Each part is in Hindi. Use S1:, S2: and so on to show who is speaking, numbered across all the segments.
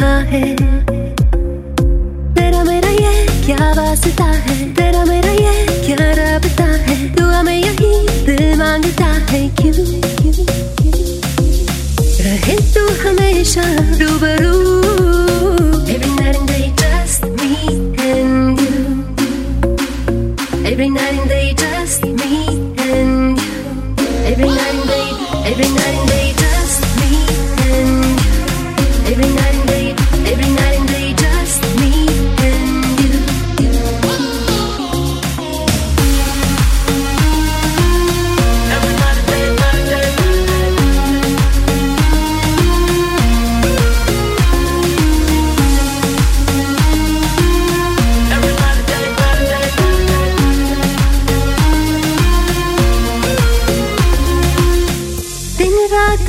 S1: है तेरा मेरा ये क्या वास्ता है तेरा मेरा ये क्या रबता है दुआ में यही दिल माँगता है क्यों रहे तू हमेशा रूबरू Every night and day just me and you Every night and day just me and you Every night and day, every night and day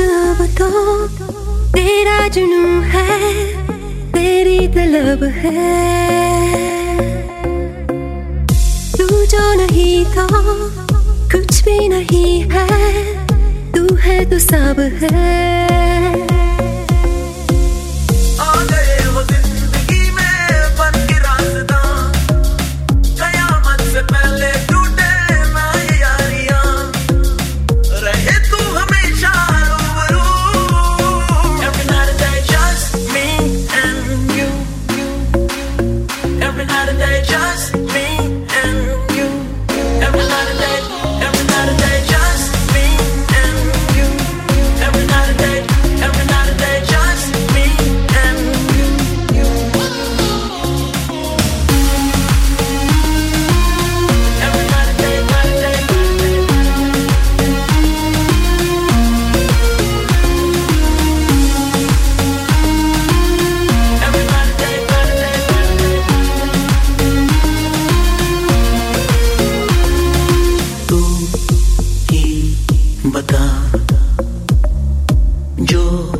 S1: अब तो तेरा जुनू है, तेरी तलब है। तू जो नहीं तो कुछ भी नहीं है, तू है तो सब है। Yo